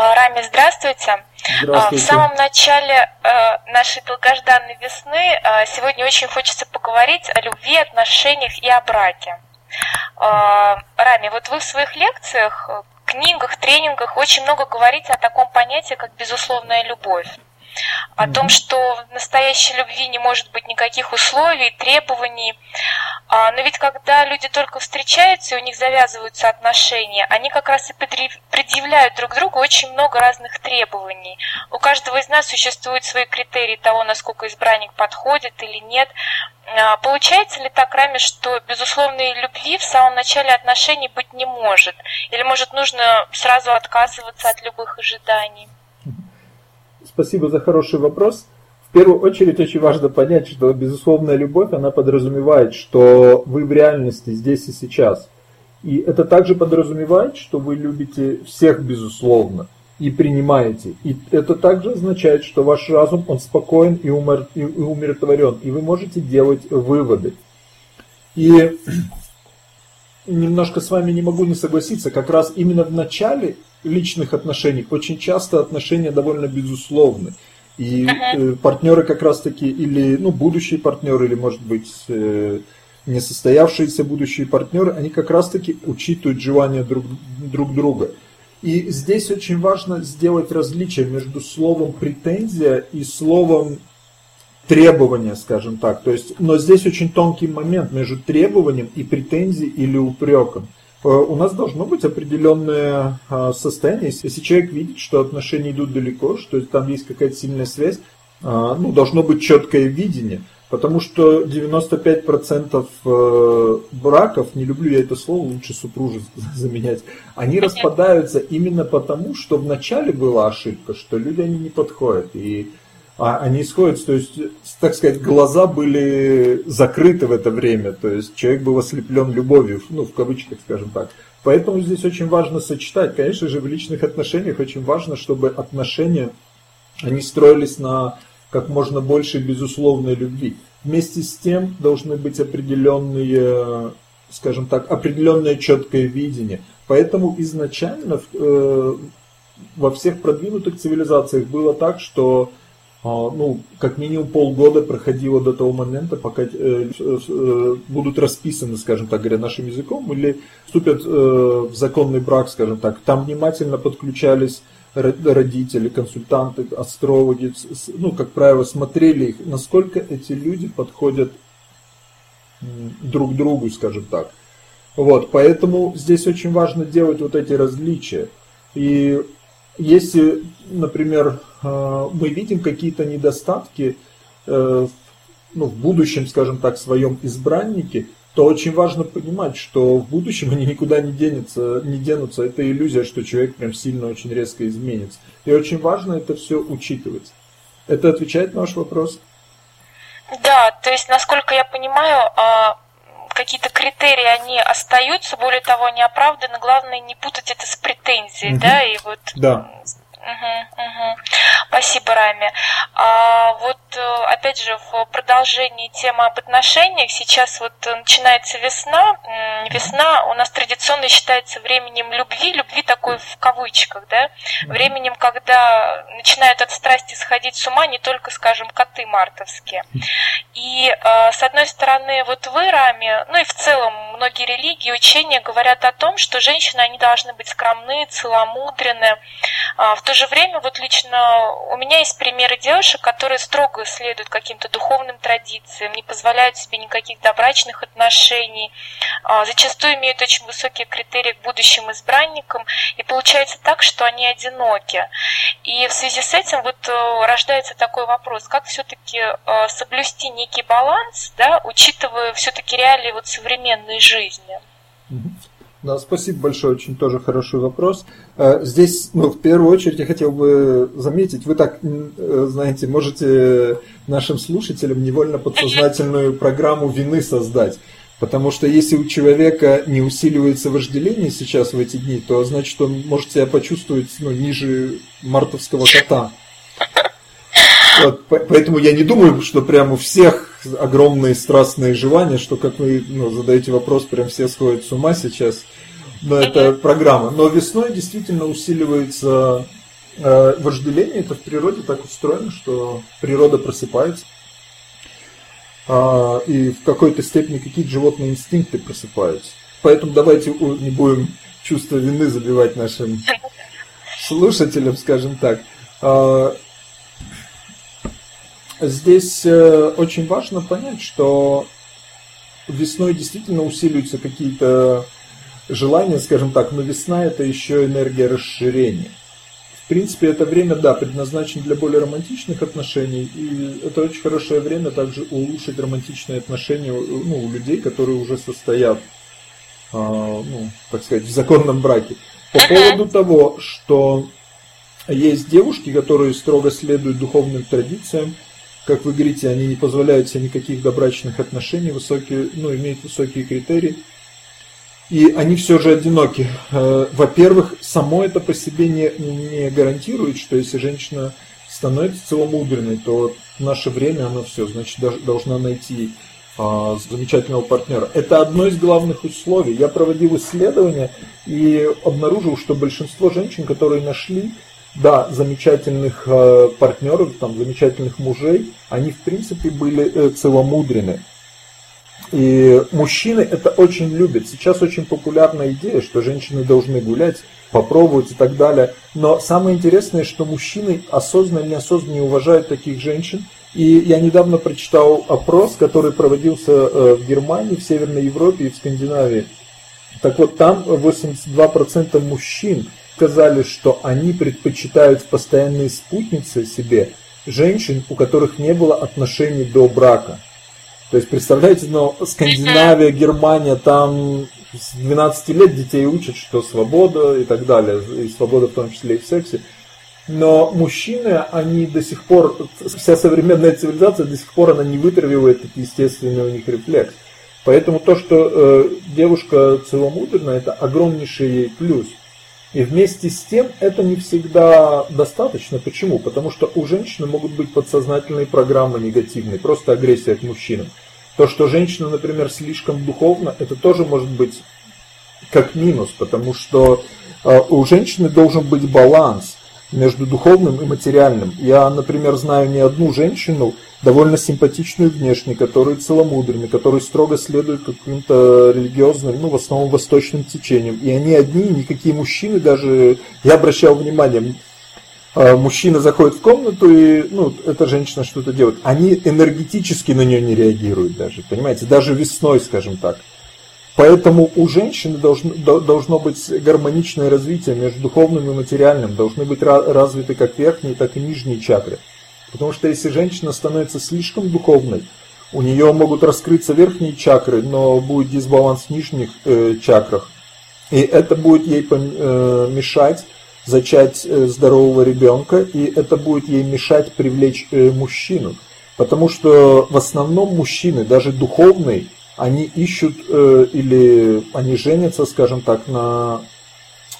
А, Рами, здравствуйте. здравствуйте. В самом начале э, нашей долгожданной весны э, сегодня очень хочется поговорить о любви, отношениях и о браке. А, Рами, вот вы в своих лекциях, книгах, тренингах очень много говорите о таком понятии, как безусловная любовь о том, что в настоящей любви не может быть никаких условий, требований. А, но ведь когда люди только встречаются и у них завязываются отношения, они как раз и предъявляют друг другу очень много разных требований. У каждого из нас существуют свои критерии того, насколько избранник подходит или нет. А, получается ли так, Рами, что безусловной любви в самом начале отношений быть не может? Или, может, нужно сразу отказываться от любых ожиданий? Спасибо за хороший вопрос. В первую очередь очень важно понять, что безусловная любовь, она подразумевает, что вы в реальности здесь и сейчас. И это также подразумевает, что вы любите всех безусловно и принимаете. И это также означает, что ваш разум, он спокоен и, умер, и умиротворен, и вы можете делать выводы. И немножко с вами не могу не согласиться, как раз именно в начале личных отношений очень часто отношения довольно безусловны. И uh-huh. партнеры как раз таки, или ну, будущие партнеры, или может быть э, несостоявшиеся будущие партнеры, они как раз таки учитывают желания друг, друг друга. И здесь очень важно сделать различие между словом претензия и словом требования, скажем так. То есть, но здесь очень тонкий момент между требованием и претензией или упреком. Э, у нас должно быть определенное а, состояние. Если человек видит, что отношения идут далеко, что там есть какая-то сильная связь, а, ну, должно быть четкое видение. Потому что 95% э, браков, не люблю я это слово, лучше супружество заменять, они распадаются именно потому, что вначале была ошибка, что люди они не подходят. И а они сходятся, то есть, так сказать, глаза были закрыты в это время, то есть человек был ослеплен любовью, ну, в кавычках, скажем так. Поэтому здесь очень важно сочетать. Конечно же, в личных отношениях очень важно, чтобы отношения, они строились на как можно больше безусловной любви. Вместе с тем должны быть определенные, скажем так, определенное четкое видение. Поэтому изначально э, во всех продвинутых цивилизациях было так, что а, ну, как минимум полгода проходило до того момента, пока э, э, будут расписаны, скажем так говоря, нашим языком, или вступят э, в законный брак, скажем так. Там внимательно подключались родители, консультанты, астрологи, ну, как правило, смотрели их, насколько эти люди подходят друг другу, скажем так. Вот, поэтому здесь очень важно делать вот эти различия. И если, например, э, мы видим какие-то недостатки э, ну, в будущем, скажем так, своем избраннике, то очень важно понимать, что в будущем они никуда не денутся, не денутся. Это иллюзия, что человек прям сильно очень резко изменится. И очень важно это все учитывать. Это отвечает на ваш вопрос? Да, то есть, насколько я понимаю, а, какие-то критерии, они остаются, более того, они оправданы. Главное не путать это с претензией, угу. да, и вот да. Угу, угу. Спасибо, Рами. А, вот э, опять же в продолжении темы об отношениях сейчас вот начинается весна. Весна у нас традиционно считается временем любви, любви такой в кавычках, да, временем, когда начинают от страсти сходить с ума не только, скажем, коты мартовские. И э, с одной стороны, вот вы, Рами, ну и в целом многие религии, учения говорят о том, что женщины они должны быть скромны, целомудренны. А, в то же время, вот лично у меня есть примеры девушек, которые строго следуют каким-то духовным традициям, не позволяют себе никаких добрачных отношений, а, зачастую имеют очень высокие критерии к будущим избранникам, и получается так, что они одиноки. И в связи с этим вот э, рождается такой вопрос, как все-таки э, соблюсти некий баланс, да, учитывая все-таки реалии вот современной жизни. Да, спасибо большое, очень тоже хороший вопрос. Э, здесь, ну, в первую очередь, я хотел бы заметить, вы так, э, знаете, можете нашим слушателям невольно подсознательную программу вины создать. Потому что если у человека не усиливается вожделение сейчас в эти дни, то значит он может себя почувствовать ну, ниже мартовского кота. Поэтому я не думаю, что прямо у всех огромные страстные желания, что, как вы ну, задаете вопрос, прям все сходят с ума сейчас. Но это программа. Но весной действительно усиливается Э, вожделение это в природе так устроено, что природа просыпается. А, и в какой-то степени какие-то животные инстинкты просыпаются. Поэтому давайте не будем чувство вины забивать нашим слушателям, скажем так. Здесь э, очень важно понять, что весной действительно усиливаются какие-то желания, скажем так, но весна это еще энергия расширения. В принципе, это время, да, предназначено для более романтичных отношений, и это очень хорошее время также улучшить романтичные отношения ну, у людей, которые уже состоят, а, ну, так сказать, в законном браке. По поводу того, что есть девушки, которые строго следуют духовным традициям, как вы говорите, они не позволяют себе никаких добрачных отношений, высокие, ну, имеют высокие критерии. И они все же одиноки. Э, во-первых, само это по себе не, не гарантирует, что если женщина становится целомудренной, то в наше время она все, значит, должна найти а, замечательного партнера. Это одно из главных условий. Я проводил исследования и обнаружил, что большинство женщин, которые нашли, да, замечательных э, партнеров, там, замечательных мужей, они в принципе были э, целомудрены. И мужчины это очень любят. Сейчас очень популярная идея, что женщины должны гулять, попробовать и так далее. Но самое интересное, что мужчины осознанно или неосознанно не уважают таких женщин. И я недавно прочитал опрос, который проводился э, в Германии, в Северной Европе и в Скандинавии. Так вот, там 82% мужчин сказали, что они предпочитают в постоянные спутницы себе женщин, у которых не было отношений до брака. То есть, представляете, но Скандинавия, Германия, там с 12 лет детей учат, что свобода и так далее, и свобода в том числе и в сексе. Но мужчины, они до сих пор, вся современная цивилизация до сих пор она не вытравливает этот естественный у них рефлекс. Поэтому то, что э, девушка целомудренная, это огромнейший ей плюс. И вместе с тем это не всегда достаточно. Почему? Потому что у женщины могут быть подсознательные программы негативные, просто агрессия к мужчинам. То, что женщина, например, слишком духовна, это тоже может быть как минус, потому что э, у женщины должен быть баланс между духовным и материальным. Я, например, знаю не одну женщину, довольно симпатичную внешне, которые целомудренны, которые строго следуют каким-то религиозным, ну, в основном восточным течениям. И они одни, никакие мужчины даже, я обращал внимание, а, мужчина заходит в комнату и, ну, эта женщина что-то делает. Они энергетически на нее не реагируют даже, понимаете, даже весной, скажем так. Поэтому у женщины должно, должно быть гармоничное развитие между духовным и материальным, должны быть развиты как верхние, так и нижние чакры. Потому что если женщина становится слишком духовной, у нее могут раскрыться верхние чакры, но будет дисбаланс в нижних э, чакрах. И это будет ей э, мешать зачать э, здорового ребенка, и это будет ей мешать привлечь э, мужчину. Потому что в основном мужчины, даже духовные, они ищут э, или они женятся, скажем так, на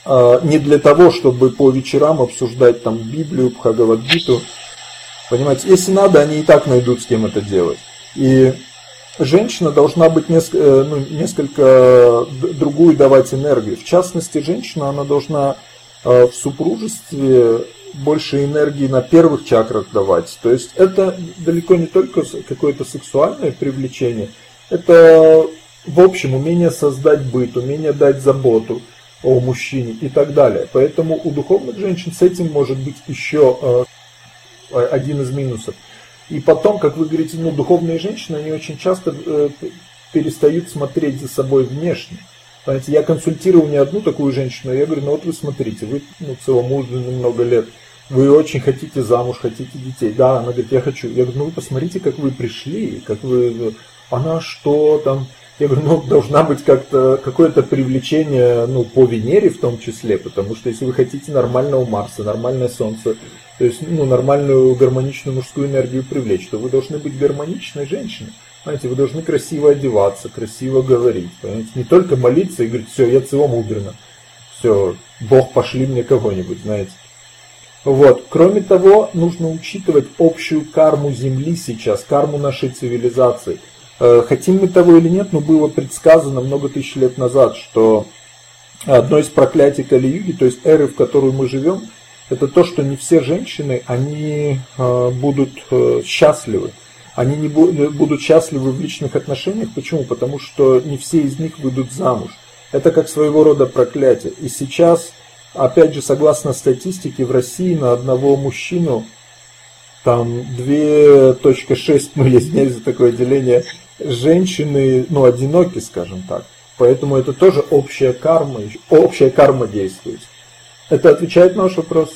э, не для того, чтобы по вечерам обсуждать там Библию, Бхагавадгиту, Понимаете, если надо, они и так найдут, с кем это делать. И женщина должна быть несколько, э, ну, несколько другую давать энергию. В частности, женщина, она должна э, в супружестве больше энергии на первых чакрах давать. То есть это далеко не только какое-то сексуальное привлечение, это в общем умение создать быт, умение дать заботу о мужчине и так далее. Поэтому у духовных женщин с этим может быть еще э, один из минусов. И потом, как вы говорите, ну, духовные женщины, они очень часто э, перестают смотреть за собой внешне. Понимаете, я консультировал не одну такую женщину, я говорю, ну вот вы смотрите, вы ну, целомудренны много лет, вы очень хотите замуж, хотите детей. Да, она говорит, я хочу. Я говорю, ну вы посмотрите, как вы пришли, как вы, она что там, я говорю, ну должна быть как-то какое-то привлечение, ну по Венере в том числе, потому что если вы хотите нормального Марса, нормальное Солнце, то есть ну, нормальную гармоничную мужскую энергию привлечь, то вы должны быть гармоничной женщиной. Знаете, вы должны красиво одеваться, красиво говорить. Понимаете? Не только молиться и говорить, все, я целомудренно. Все, Бог, пошли мне кого-нибудь, знаете. Вот. Кроме того, нужно учитывать общую карму Земли сейчас, карму нашей цивилизации. Э, хотим мы того или нет, но было предсказано много тысяч лет назад, что одно из проклятий Кали-юги, то есть эры, в которую мы живем, это то, что не все женщины, они э, будут э, счастливы. Они не будут счастливы в личных отношениях. Почему? Потому что не все из них выйдут замуж. Это как своего рода проклятие. И сейчас, опять же, согласно статистике, в России на одного мужчину там 2.6, ну, извиняюсь за такое деление, женщины, ну, одиноки, скажем так. Поэтому это тоже общая карма, общая карма действует. Это отвечает на ваш вопрос?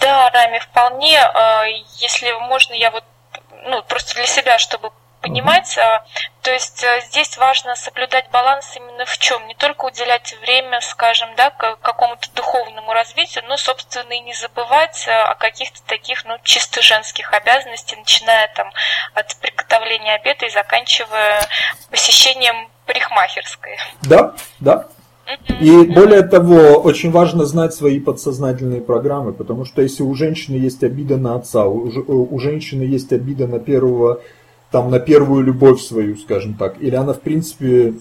Да, Рами, вполне. А, если можно, я вот ну, просто для себя, чтобы понимать. А, то есть а, здесь важно соблюдать баланс именно в чем? Не только уделять время, скажем, да, какому-то духовному развитию, но, собственно, и не забывать о каких-то таких, ну, чисто женских обязанностей, начиная там от приготовления обеда и заканчивая посещением парикмахерской. Да, да, и более того, очень важно знать свои подсознательные программы, потому что если у женщины есть обида на отца, у, у женщины есть обида на первого, там, на первую любовь свою, скажем так, или она, в принципе,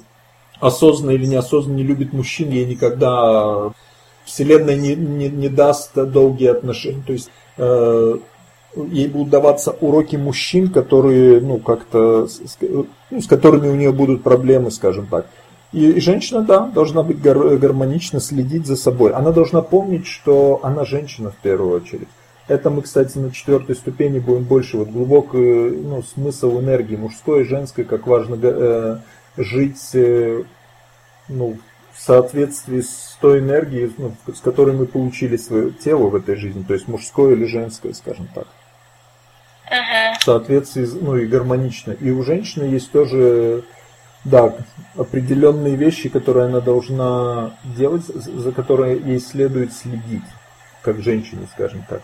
осознанно или неосознанно не любит мужчин, ей никогда Вселенная не, не, не даст долгие отношения. То есть э, ей будут даваться уроки мужчин, которые, ну, как-то, с, ну, с которыми у нее будут проблемы, скажем так. И женщина, да, должна быть гармонично, следить за собой. Она должна помнить, что она женщина в первую очередь. Это мы, кстати, на четвертой ступени будем больше вот глубокий ну, смысл энергии мужской и женской, как важно э, жить э, ну, в соответствии с той энергией, ну, с которой мы получили свое тело в этой жизни, то есть мужское или женское, скажем так. Uh-huh. В соответствии, ну и гармонично. И у женщины есть тоже да, определенные вещи, которые она должна делать, за которые ей следует следить, как женщине, скажем так.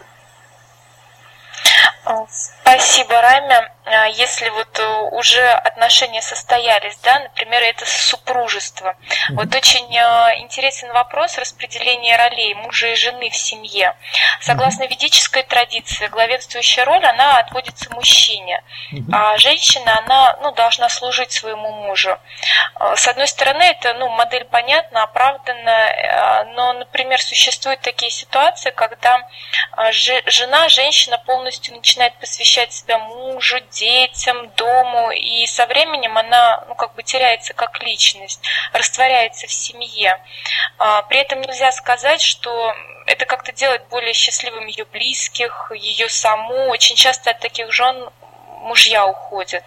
Спасибо, Рами. А, если вот э, уже отношения состоялись, да, например, это супружество. Mm-hmm. Вот очень э, интересен вопрос распределения ролей мужа и жены в семье. Согласно mm-hmm. ведической традиции, главенствующая роль, она отводится мужчине, mm-hmm. а женщина, она, ну, должна служить своему мужу. А, с одной стороны, это, ну, модель понятна, оправданна, э, но, например, существуют такие ситуации, когда жена, женщина полностью начинает посвящать себя мужу, детям, дому, и со временем она ну, как бы теряется как личность, растворяется в семье. А, при этом нельзя сказать, что это как-то делает более счастливым ее близких, ее саму. Очень часто от таких жен мужья уходят.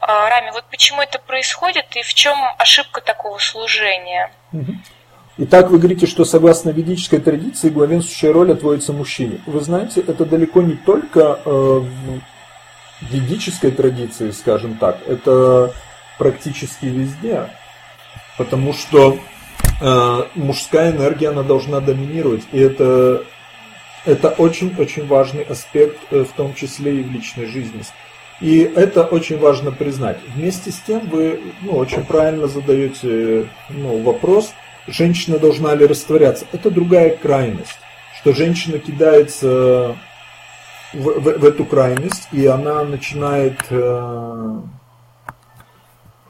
А, Рами, вот почему это происходит и в чем ошибка такого служения? Итак, вы говорите, что согласно ведической традиции главенствующая роль отводится мужчине. Вы знаете, это далеко не только э, ведической традиции, скажем так, это практически везде, потому что э, мужская энергия, она должна доминировать, и это, это очень-очень важный аспект, э, в том числе и в личной жизни. И это очень важно признать. Вместе с тем вы ну, очень правильно задаете ну, вопрос, женщина должна ли растворяться. Это другая крайность, что женщина кидается в, в, в эту крайность, и она начинает э,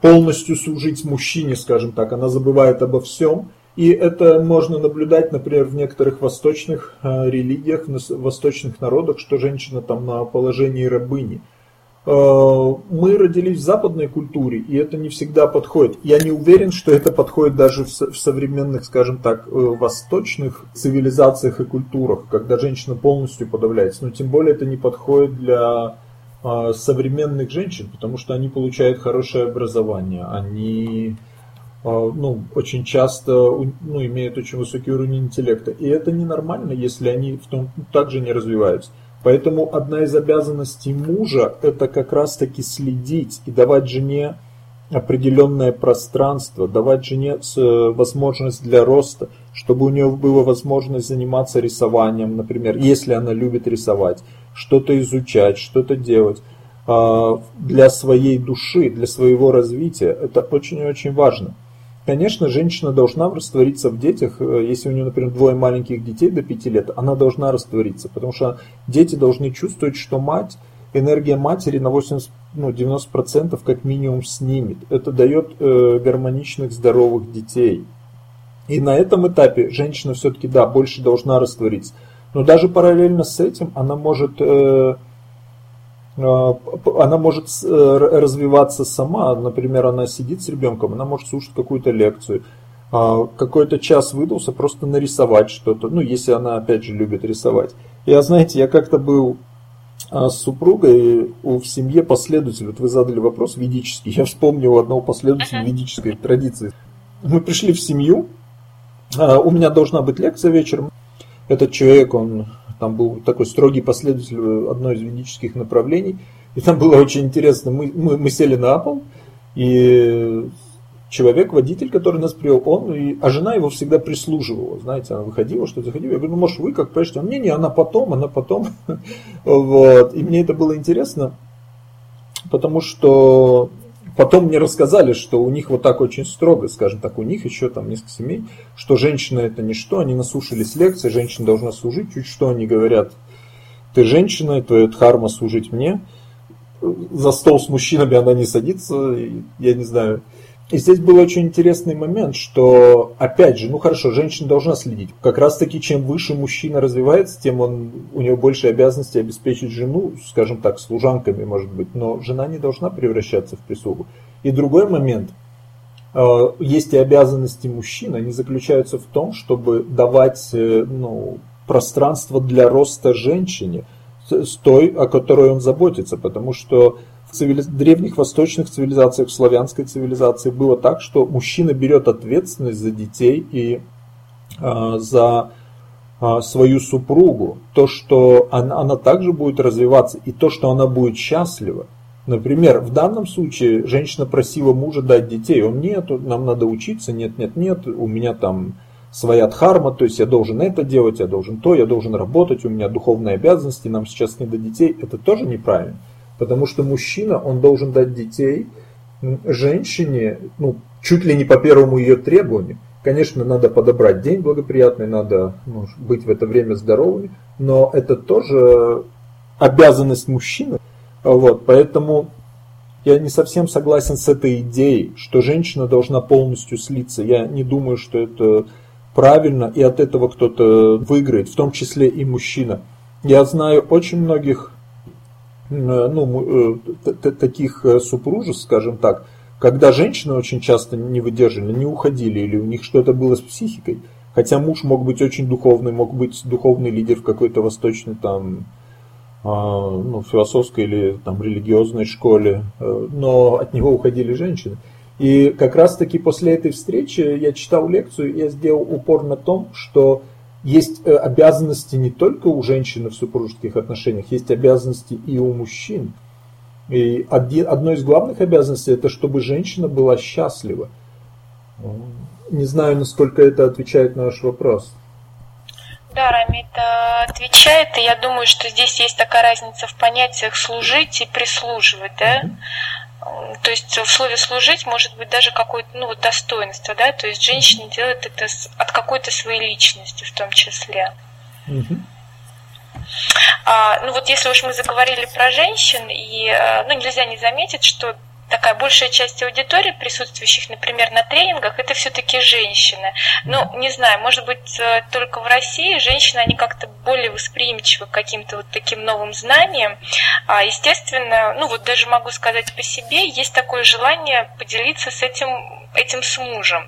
полностью служить мужчине, скажем так, она забывает обо всем. И это можно наблюдать, например, в некоторых восточных э, религиях, в восточных народах, что женщина там на положении рабыни – мы родились в западной культуре, и это не всегда подходит. Я не уверен, что это подходит даже в современных, скажем так, э, восточных цивилизациях и культурах, когда женщина полностью подавляется. Но тем более это не подходит для э, современных женщин, потому что они получают хорошее образование, они ну, очень часто ну, имеют очень высокий уровень интеллекта. И это ненормально, если они в том также не развиваются. Поэтому одна из обязанностей мужа – это как раз-таки следить и давать жене определенное пространство, давать жене э, возможность для роста, чтобы у нее была возможность заниматься рисованием, например, если она любит рисовать, что-то изучать, что-то делать а, для своей души, для своего развития. Это очень-очень важно. Конечно, женщина должна раствориться в детях. Э, если у нее, например, двое маленьких детей до 5 лет, она должна раствориться, потому что дети должны чувствовать, что мать, энергия матери на 80, ну, 90% как минимум снимет. Это дает э, гармоничных, здоровых детей. И на этом этапе женщина все-таки, да, больше должна раствориться. Но даже параллельно с этим она может э, она может развиваться сама. Например, она сидит с ребенком, она может слушать какую-то лекцию. А, какой-то час выдался просто нарисовать что-то. Ну, если она, опять же, любит рисовать. Я, знаете, я как-то был а, с супругой у, в семье последователь. Вот вы задали вопрос ведический. Я вспомнил одного последователя ведической традиции. Мы пришли в семью. А, у меня должна быть лекция вечером. Этот человек, он там был такой строгий последователь одной из ведических направлений. И там было очень интересно. Мы, мы, мы сели на пол, и человек, водитель, который нас привел, он, и, а жена его всегда прислуживала, знаете, она выходила, что заходила, я говорю, ну, может, вы как прежде, он, не, не, она потом, она потом, вот, и мне это было интересно, потому что потом мне рассказали, что у них вот так очень строго, скажем так, у них еще там несколько семей, что женщина это ничто, они наслушались лекции, женщина должна служить, чуть что они говорят, ты женщина, твоя дхарма служить мне, за стол с мужчинами она не садится, я не знаю, и здесь был очень интересный момент, что, опять же, ну хорошо, женщина должна следить. Как раз таки, чем выше мужчина развивается, тем он, у него больше обязанности обеспечить жену, скажем так, служанками, может быть. Но жена не должна превращаться в прислугу. И другой момент, э, есть и обязанности мужчин, они заключаются в том, чтобы давать э, ну, пространство для роста женщине, с той, о которой он заботится. Потому что в цивили... древних восточных цивилизациях, в славянской цивилизации. Было так, что мужчина берет ответственность за детей и э, за э, свою супругу, то, что она, она также будет развиваться, и то, что она будет счастлива. Например, в данном случае женщина просила мужа дать детей, он нет, нам надо учиться, нет, нет, нет, у меня там своя дхарма, то есть я должен это делать, я должен то, я должен работать, у меня духовные обязанности, нам сейчас не до детей, это тоже неправильно. Потому что мужчина, он должен дать детей женщине, ну, чуть ли не по первому ее требованию. Конечно, надо подобрать день благоприятный, надо ну, быть в это время здоровыми, но это тоже обязанность мужчины. Вот, поэтому я не совсем согласен с этой идеей, что женщина должна полностью слиться. Я не думаю, что это правильно, и от этого кто-то выиграет, в том числе и мужчина. Я знаю очень многих ну, э, таких э, супружеств, скажем так, когда женщины очень часто не выдерживали, не уходили, или у них что-то было с психикой, хотя муж мог быть очень духовный, мог быть духовный лидер в какой-то восточной там, а, ну, философской или там религиозной школе, но от него уходили женщины. И как раз таки после этой встречи я читал лекцию, и я сделал упор на том, что есть э, обязанности не только у женщины в супружеских отношениях, есть обязанности и у мужчин. И один, одной из главных обязанностей это чтобы женщина была счастлива. Не знаю, насколько это отвечает на ваш вопрос. Да, Рамит отвечает, и я думаю, что здесь есть такая разница в понятиях служить и прислуживать, да? Mm-hmm. То есть в слове служить может быть даже какое-то ну, вот достоинство, да, то есть женщина делает это от какой-то своей личности в том числе. А, ну вот если уж мы заговорили про женщин, и э, ну, нельзя не заметить, что такая большая часть аудитории, присутствующих, например, на тренингах, это все-таки женщины. Ну, не знаю, может быть, э, только в России женщины, они как-то более восприимчивы к каким-то вот таким новым знаниям. А, естественно, ну вот даже могу сказать по себе, есть такое желание поделиться с этим этим с мужем.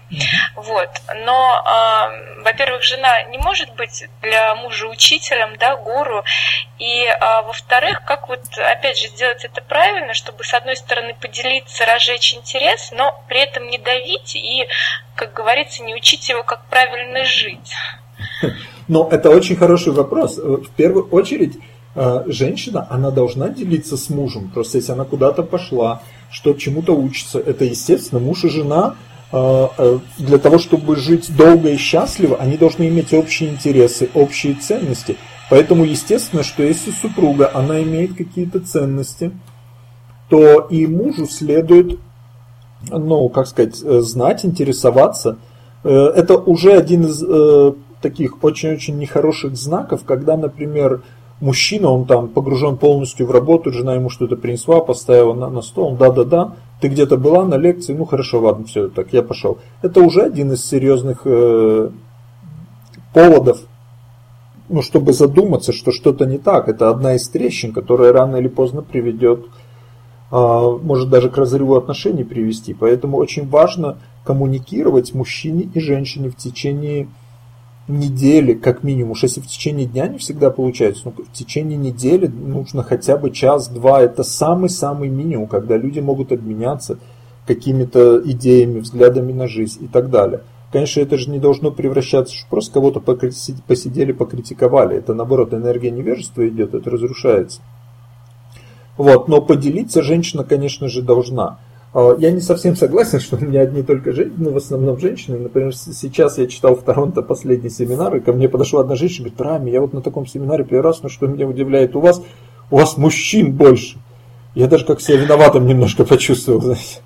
Вот. Но, э, во-первых, жена не может быть для мужа учителем, да, гуру. И, э, во-вторых, как вот, опять же, сделать это правильно, чтобы, с одной стороны, поделиться, разжечь интерес, но при этом не давить и, как говорится, не учить его, как правильно жить. Но это очень хороший вопрос. В первую очередь, э, женщина, она должна делиться с мужем. Просто если она куда-то пошла, что чему-то учится. Это естественно, муж и жена э, э, для того, чтобы жить долго и счастливо, они должны иметь общие интересы, общие ценности. Поэтому естественно, что если супруга, она имеет какие-то ценности, то и мужу следует, ну, как сказать, э, знать, интересоваться. Это уже один из таких очень-очень нехороших знаков, когда, например, мужчина, он там погружен полностью в работу, жена ему что-то принесла, поставила на, на стол, да-да-да, ты где-то была на лекции, ну хорошо, ладно, все, так, я пошел. Это уже один из серьезных э, поводов ну, чтобы задуматься, что что-то не так. Это одна из трещин, которая рано или поздно приведет, а, может даже к разрыву отношений привести. Поэтому очень важно коммуникировать мужчине и женщине в течение недели, как минимум. Уж если в течение дня не всегда получается, но в течение недели нужно хотя бы час-два. Это самый-самый минимум, когда люди могут обменяться какими-то идеями, взглядами на жизнь и так далее. Конечно, это же не должно превращаться, что просто кого-то посидели, покритиковали. Это наоборот, энергия невежества идет, это разрушается. Вот, но поделиться женщина, конечно же, должна. А, я не совсем согласен, что у меня одни только женщины, ну, в основном женщины. Например, сейчас я читал в Торонто последний семинар, и ко мне подошла одна женщина и говорит, Рами, я вот на таком семинаре первый раз, но что меня удивляет, у вас, у вас мужчин больше. Я даже как себя виноватым немножко почувствовал, знаете.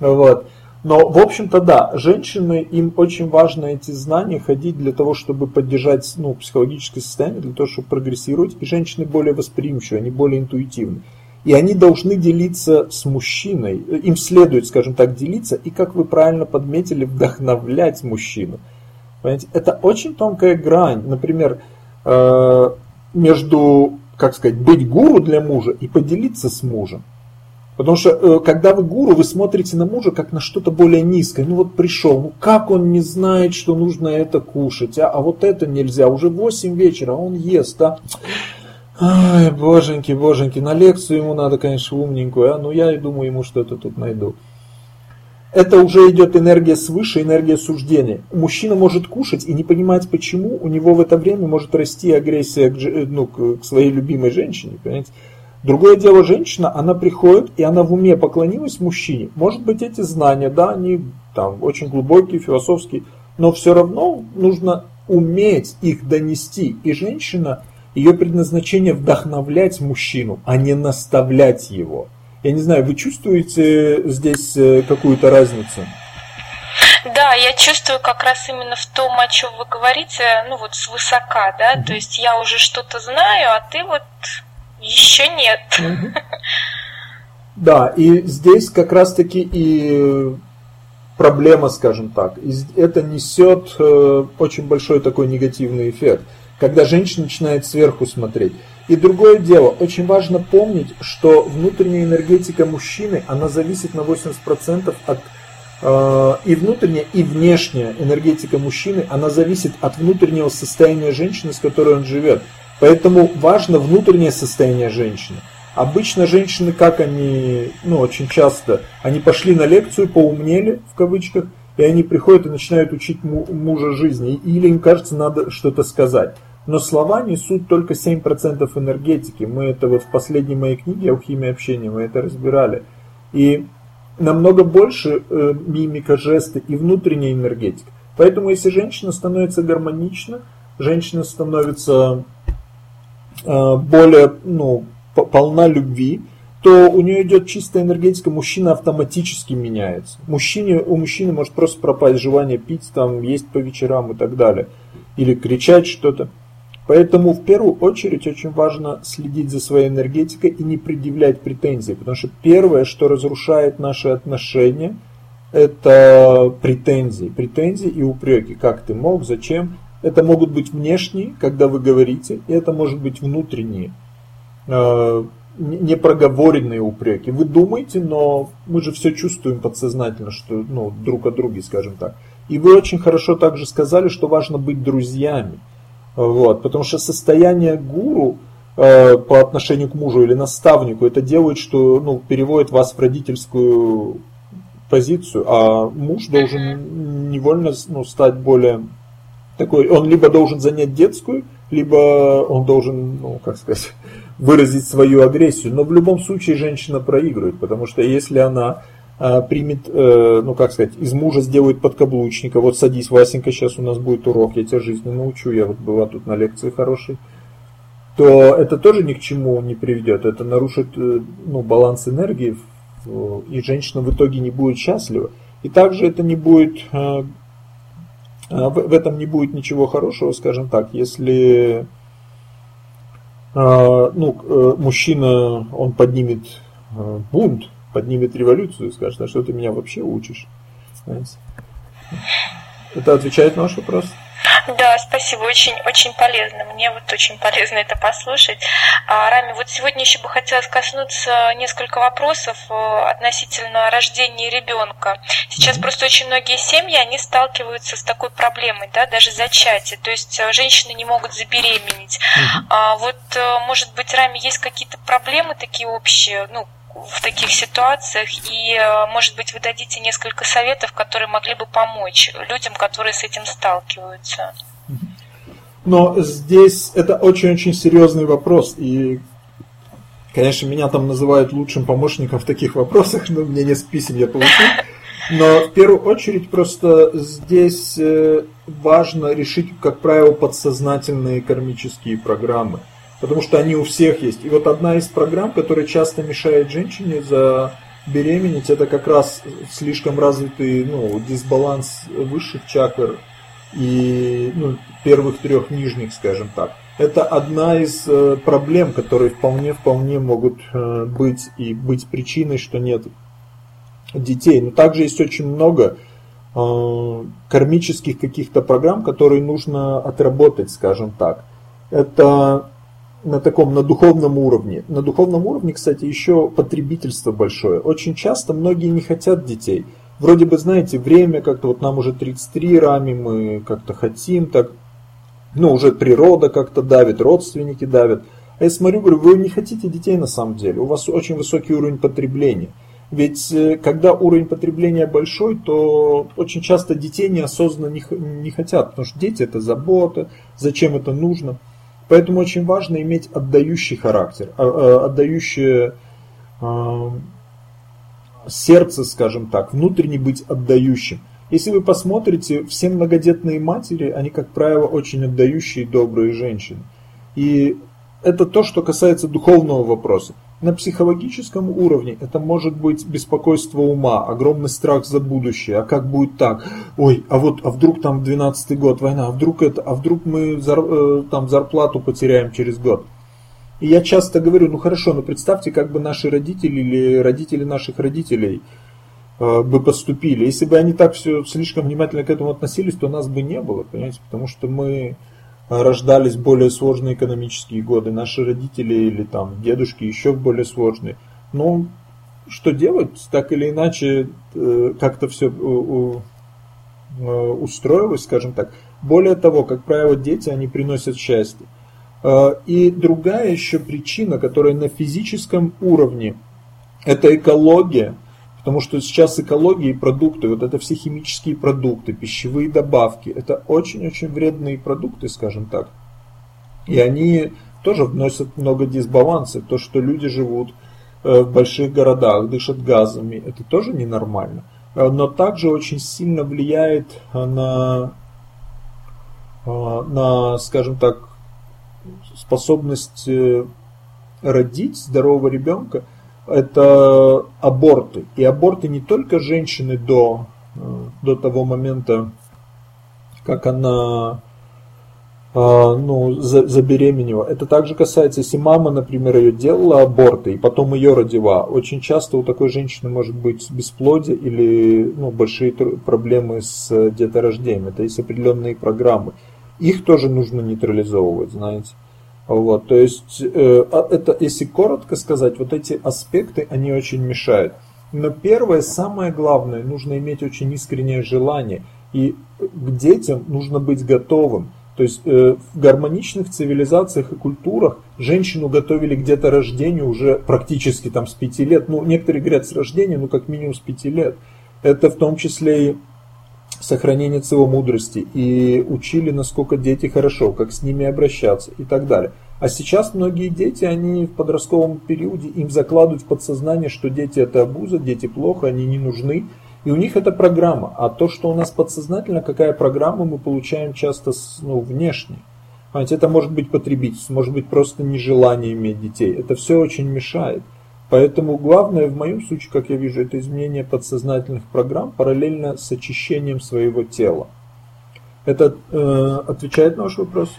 Вот. Но, в общем-то, да, женщины, им очень важно эти знания ходить для того, чтобы поддержать ну, психологическое состояние, для того, чтобы прогрессировать. И женщины более восприимчивы, они более интуитивны. И они должны делиться с мужчиной, им следует, скажем так, делиться, и, как вы правильно подметили, вдохновлять мужчину. Понимаете? Это очень тонкая грань, например, э, между, как сказать, быть гуру для мужа и поделиться с мужем. Потому что, э, когда вы гуру, вы смотрите на мужа как на что-то более низкое. Ну вот пришел, ну как он не знает, что нужно это кушать, а, а вот это нельзя, уже 8 вечера, а он ест, а. Ай, боженьки, боженьки, на лекцию ему надо, конечно, умненькую, а ну я и думаю, ему что-то тут найду. Это уже идет энергия свыше, энергия суждения. Мужчина может кушать и не понимать почему, у него в это время может расти агрессия к, ну, к своей любимой женщине, понимаете. Другое дело, женщина, она приходит, и она в уме поклонилась мужчине. Может быть, эти знания, да, они там очень глубокие, философские, но все равно нужно уметь их донести. И женщина, ее предназначение вдохновлять мужчину, а не наставлять его. Я не знаю, вы чувствуете здесь э, какую-то разницу? Да, я чувствую как раз именно в том, о чем вы говорите, ну вот свысока, да, mm-hmm. то есть я уже что-то знаю, а ты вот еще нет. Да, и здесь как раз-таки и проблема, скажем так. Это несет э, очень большой такой негативный эффект, когда женщина начинает сверху смотреть. И другое дело, очень важно помнить, что внутренняя энергетика мужчины, она зависит на 80% от э, и внутренняя, и внешняя энергетика мужчины, она зависит от внутреннего состояния женщины, с которой он живет. Поэтому важно внутреннее состояние женщины. Обычно женщины, как они, ну, очень часто, они пошли на лекцию, поумнели, в кавычках, и они приходят и начинают учить мужа жизни, или им кажется, надо что-то сказать. Но слова несут только 7% энергетики. Мы это вот в последней моей книге «Алхимия общения» мы это разбирали. И намного больше э, мимика, жесты и внутренняя энергетика. Поэтому если женщина становится гармонична, женщина становится Э, более ну, полна любви, то у нее идет чистая энергетика, мужчина автоматически меняется. Мужчине, у мужчины может просто пропасть желание пить, там, есть по вечерам и так далее. Или кричать что-то. Поэтому в первую очередь очень важно следить за своей энергетикой и не предъявлять претензий. Потому что первое, что разрушает наши отношения, это претензии. Претензии и упреки. Как ты мог, зачем. Это могут быть внешние, когда вы говорите, и это может быть внутренние, э, непроговоренные упреки. Вы думаете, но мы же все чувствуем подсознательно, что ну, друг о друге, скажем так. И вы очень хорошо также сказали, что важно быть друзьями. Вот, потому что состояние гуру э, по отношению к мужу или наставнику, это делает, что ну, переводит вас в родительскую позицию, а муж должен невольно ну, стать более такой, он либо должен занять детскую, либо он должен, ну, как сказать, выразить свою агрессию. Но в любом случае женщина проигрывает, потому что если она примет, э, ну как сказать, из мужа сделает подкаблучника, вот садись, Васенька, сейчас у нас будет урок, я тебя жизни научу, я вот была тут на лекции хорошей, то это тоже ни к чему не приведет, это нарушит э, ну, баланс энергии, и женщина в итоге не будет счастлива. И также это не будет э, в этом не будет ничего хорошего, скажем так, если ну, э, мужчина, он поднимет э, бунт, поднимет революцию, скажет, а что ты меня вообще учишь? Знаете? Это отвечает на ваш вопрос? Да, спасибо, очень, очень полезно. Мне вот очень полезно это послушать. А, Рами, вот сегодня еще бы хотелось коснуться несколько вопросов э, относительно рождения ребенка. Сейчас mm-hmm. просто очень многие семьи, они сталкиваются с такой проблемой, да, даже зачатие. То есть э, женщины не могут забеременеть. Mm-hmm. А, вот, э, может быть, Рами, есть какие-то проблемы такие общие, ну, в таких ситуациях, и, э, может быть, вы дадите несколько советов, которые могли бы помочь людям, которые с этим сталкиваются. Но здесь это очень-очень серьезный вопрос, и, конечно, меня там называют лучшим помощником в таких вопросах, но мне не с писем я получил. Но в первую очередь просто здесь э, важно решить, как правило, подсознательные кармические программы потому что они у всех есть. И вот одна из программ, которая часто мешает женщине за беременеть, это как раз слишком развитый ну, дисбаланс высших чакр и ну, первых трех нижних, скажем так. Это одна из э, проблем, которые вполне-вполне могут э, быть и быть причиной, что нет детей. Но также есть очень много э, кармических каких-то программ, которые нужно отработать, скажем так. Это на таком, на духовном уровне. На духовном уровне, кстати, еще потребительство большое. Очень часто многие не хотят детей. Вроде бы, знаете, время как-то, вот нам уже 33 рами, мы как-то хотим так, ну, уже природа как-то давит, родственники давят. А я смотрю, говорю, вы не хотите детей на самом деле, у вас очень высокий уровень потребления. Ведь э, когда уровень потребления большой, то очень часто детей неосознанно не, не хотят, потому что дети это забота, зачем это нужно. Поэтому очень важно иметь отдающий характер, а, а, отдающее а, сердце, скажем так, внутренне быть отдающим. Если вы посмотрите, все многодетные матери, они, как правило, очень отдающие добрые женщины. И это то, что касается духовного вопроса. На психологическом уровне это может быть беспокойство ума, огромный страх за будущее. А как будет так? Ой, а вот, а вдруг там 12 год война, а вдруг это, а вдруг мы зар, э, там зарплату потеряем через год? И я часто говорю, ну хорошо, но представьте, как бы наши родители или родители наших родителей э, бы поступили. Если бы они так все слишком внимательно к этому относились, то нас бы не было, понимаете, потому что мы рождались более сложные экономические годы, наши родители или там дедушки еще более сложные. Но что делать? Так или иначе, э, как-то все э, э, устроилось, скажем так. Более того, как правило, дети, они приносят счастье. И другая еще причина, которая на физическом уровне, это экология – Потому что сейчас экология и продукты, вот это все химические продукты, пищевые добавки, это очень-очень вредные продукты, скажем так. И они тоже вносят много дисбаланса. То, что люди живут э, в больших городах, дышат газами, это тоже ненормально. Э, но также очень сильно влияет на, э, на скажем так, способность родить здорового ребенка – это аборты. И аборты не только женщины до, э, до того момента, как она а, ну, забеременела. Это также касается, если мама, например, ее делала аборты, и потом ее родила. Очень часто у такой женщины может быть бесплодие или ну, большие проблемы с деторождением. Это есть определенные программы. Их тоже нужно нейтрализовывать, знаете. Вот, то есть, э, а это, если коротко сказать, вот эти аспекты, они очень мешают. Но первое, самое главное, нужно иметь очень искреннее желание. И к детям нужно быть готовым. То есть э, в гармоничных цивилизациях и культурах женщину готовили где-то рождению уже практически там с пяти лет. Ну, некоторые говорят с рождения, ну как минимум с пяти лет. Это в том числе и сохранение целомудрости и учили, насколько дети хорошо, как с ними обращаться и так далее. А сейчас многие дети, они в подростковом периоде, им закладывают в подсознание, что дети это обуза, дети плохо, они не нужны. И у них это программа. А то, что у нас подсознательно, какая программа, мы получаем часто ну, внешне. Понимаете, это может быть потребительство, может быть просто нежелание иметь детей. Это все очень мешает. Поэтому главное в моем случае, как я вижу, это изменение подсознательных программ параллельно с очищением своего тела. Это э, отвечает на ваш вопрос?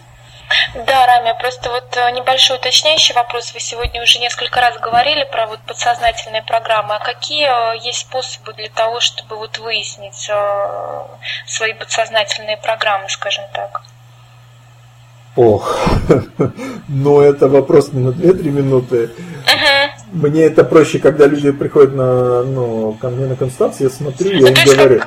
Да, Рами, просто вот э, небольшой уточняющий вопрос. Вы сегодня уже несколько раз говорили про вот подсознательные программы. А какие э, есть способы для того, чтобы вот выяснить э, свои подсознательные программы, скажем так? Ох, но это вопрос не на 2-3 минуты. Мне это проще, когда люди приходят на, ну, ко мне на консультацию, я смотрю, я им говорю.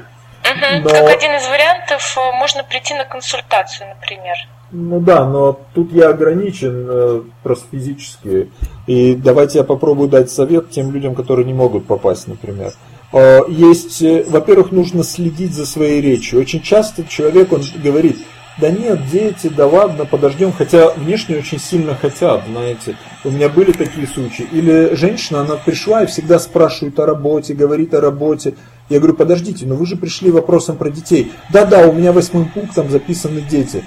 Но... Как один из вариантов, э, можно прийти на консультацию, например. Ну да, но тут я ограничен э, просто физически. И давайте я попробую дать совет тем людям, которые не могут попасть, например. Э, есть, во-первых, нужно следить за своей речью. Очень часто человек, он говорит, да нет, дети, да ладно, подождем, хотя внешне очень сильно хотят, знаете. У меня были такие случаи. Или женщина, она пришла и всегда спрашивает о работе, говорит о работе. Я говорю, подождите, но вы же пришли вопросом про детей. Да-да, у меня восьмым пунктом записаны дети.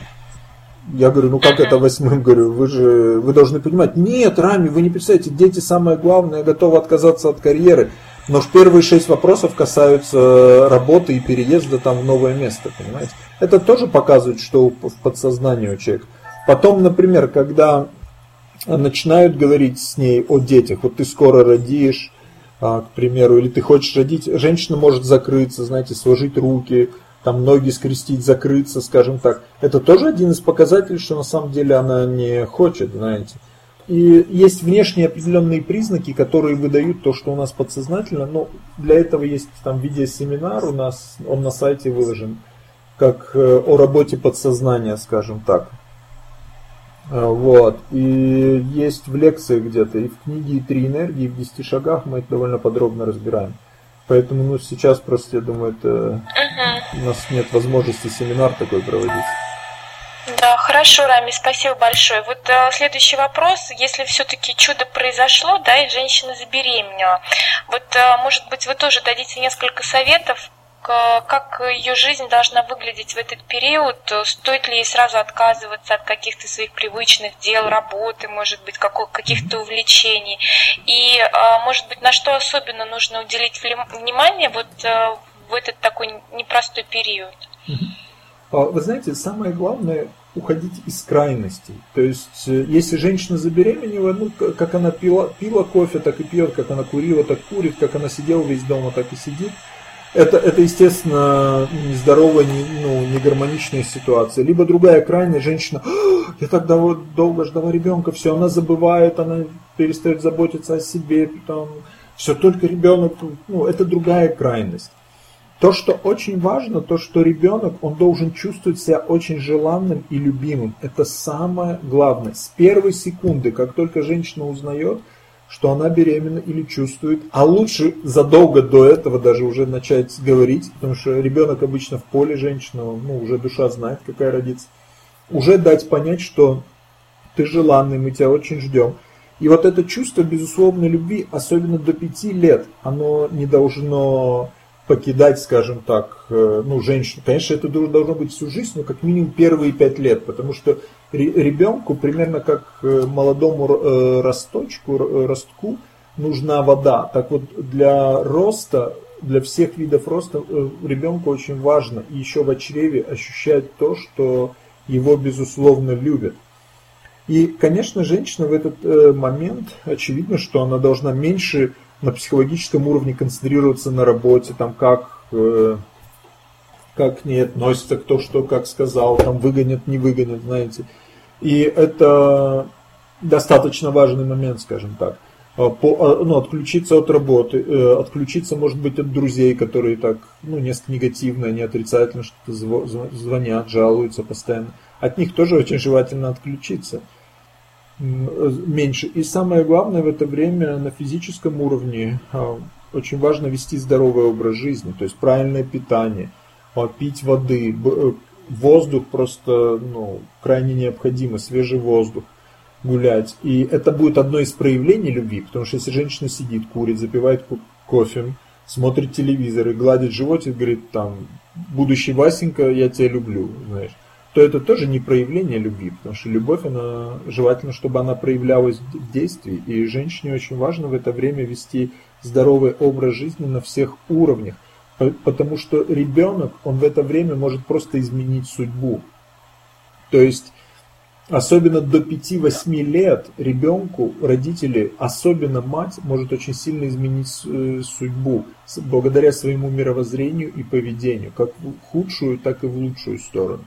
Я говорю, ну как это восьмым? Говорю, вы же, вы должны понимать, нет, Рами, вы не представляете, дети самое главное, готовы отказаться от карьеры. Но первые шесть вопросов касаются работы и переезда там в новое место, понимаете? Это тоже показывает, что в подсознании у человека. Потом, например, когда начинают говорить с ней о детях, вот ты скоро родишь, а, к примеру, или ты хочешь родить, женщина может закрыться, знаете, сложить руки, там ноги скрестить, закрыться, скажем так. Это тоже один из показателей, что на самом деле она не хочет, знаете. И есть внешние определенные признаки, которые выдают то, что у нас подсознательно. Но для этого есть там видеосеминар у нас, он на сайте выложен, как э, о работе подсознания, скажем так. Э, вот. И есть в лекции где-то, и в книге «Три энергии», и в «Десяти шагах» мы это довольно подробно разбираем. Поэтому ну, сейчас просто, я думаю, это у нас нет возможности семинар такой проводить. Да, хорошо, Рами, спасибо большое. Вот э, следующий вопрос. Если все-таки чудо произошло, да, и женщина забеременела, вот, э, может быть, вы тоже дадите несколько советов, как ее жизнь должна выглядеть в этот период, стоит ли ей сразу отказываться от каких-то своих привычных дел, работы, может быть, каких-то увлечений, и, э, может быть, на что особенно нужно уделить внимание вот э, в этот такой непростой период. А, вы знаете, самое главное уходить из крайностей. То есть, э, если женщина забеременела, ну, как она пила, пила кофе, так и пьет, как она курила, так курит, как она сидела весь дома, так и сидит. Это, это естественно, нездоровая, не, ну, не гармоничная ситуация. Либо другая крайняя женщина, я так долго, долго ждала ребенка, все, она забывает, она перестает заботиться о себе, там, все, только ребенок, ну, это другая крайность. То, что очень важно, то, что ребенок, он должен чувствовать себя очень желанным и любимым. Это самое главное. С первой секунды, как только женщина узнает, что она беременна или чувствует, а лучше задолго до этого даже уже начать говорить, потому что ребенок обычно в поле, женщина, ну, уже душа знает, какая родится, уже дать понять, что ты желанный, мы тебя очень ждем. И вот это чувство безусловной любви, особенно до пяти лет, оно не должно покидать, скажем так, э, ну, женщину. Конечно, это должно быть всю жизнь, но как минимум первые пять лет, потому что ребенку, примерно как э, молодому э, росточку, ростку, нужна вода. Так вот, для роста, для всех видов роста ребенку очень важно и еще в чреве ощущать то, что его безусловно любят. И, конечно, женщина в этот момент, очевидно, что она должна меньше на психологическом уровне концентрироваться на работе, там как, э, как к ней относится, кто что как сказал, там выгонят, не выгонят, знаете. И это достаточно важный момент, скажем так. А, по, а, ну, отключиться от работы, э, отключиться, может быть, от друзей, которые так, ну, несколько негативно, не отрицательно что-то звонят, жалуются постоянно. От них тоже очень желательно отключиться меньше. И самое главное в это время на физическом уровне а, очень важно вести здоровый образ жизни, то есть правильное питание, а, пить воды, э, воздух просто ну, крайне необходимо, свежий воздух, гулять. И это будет одно из проявлений любви, потому что если женщина сидит, курит, запивает кофе, смотрит телевизор и гладит животик, говорит там, будущий Васенька, я тебя люблю, знаешь то это тоже не проявление любви, потому что любовь, она желательно, чтобы она проявлялась в действии, и женщине очень важно в это время вести здоровый образ жизни на всех уровнях, потому что ребенок, он в это время может просто изменить судьбу. То есть, особенно до 5-8 лет ребенку, родители, особенно мать, может очень сильно изменить э, судьбу благодаря своему мировоззрению и поведению, как в худшую, так и в лучшую сторону.